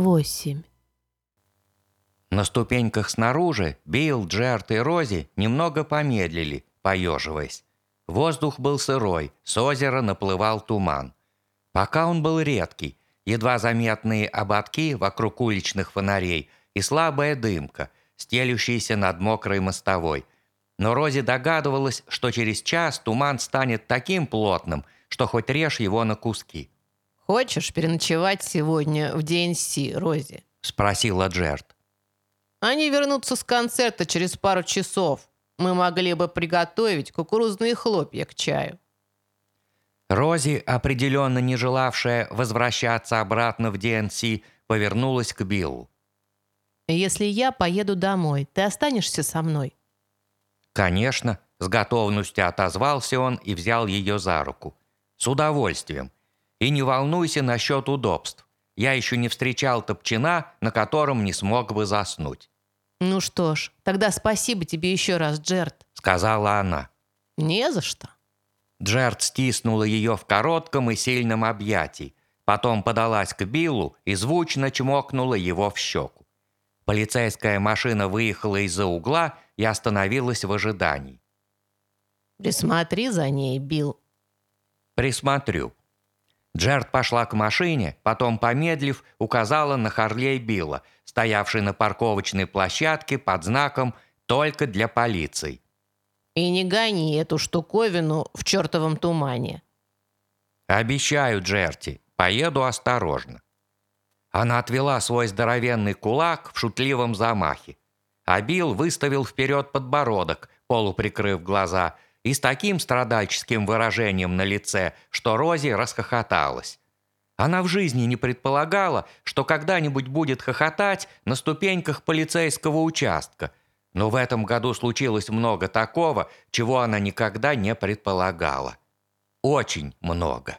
восемь. На ступеньках снаружи Билл, Джерт и Рози немного помедлили, поеживаясь. Воздух был сырой, с озера наплывал туман. Пока он был редкий, едва заметные ободки вокруг уличных фонарей и слабая дымка, стелющаяся над мокрой мостовой. Но Рози догадывалась, что через час туман станет таким плотным, что хоть режь его на куски. Хочешь переночевать сегодня в ДНС, Рози? Спросила Джерт. Они вернутся с концерта через пару часов. Мы могли бы приготовить кукурузные хлопья к чаю. Рози, определенно не желавшая возвращаться обратно в ДНС, повернулась к Биллу. Если я поеду домой, ты останешься со мной? «Конечно», — с готовностью отозвался он и взял ее за руку. «С удовольствием. И не волнуйся насчет удобств. Я еще не встречал топчина, на котором не смог бы заснуть». Ну что ж, тогда спасибо тебе еще раз, Джерт, сказала она. Не за что. Джерт стиснула ее в коротком и сильном объятии, потом подалась к Биллу и звучно чмокнула его в щеку. Полицейская машина выехала из-за угла и остановилась в ожидании. «Присмотри за ней, Билл». «Присмотрю». Джерт пошла к машине, потом, помедлив, указала на Харлей Билла, стоявший на парковочной площадке под знаком «Только для полиции». «И не гони эту штуковину в чертовом тумане». «Обещаю, Джерти, поеду осторожно». Она отвела свой здоровенный кулак в шутливом замахе. А Билл выставил вперед подбородок, полуприкрыв глаза, и с таким страдальческим выражением на лице, что Рози расхохоталась. Она в жизни не предполагала, что когда-нибудь будет хохотать на ступеньках полицейского участка. Но в этом году случилось много такого, чего она никогда не предполагала. Очень много.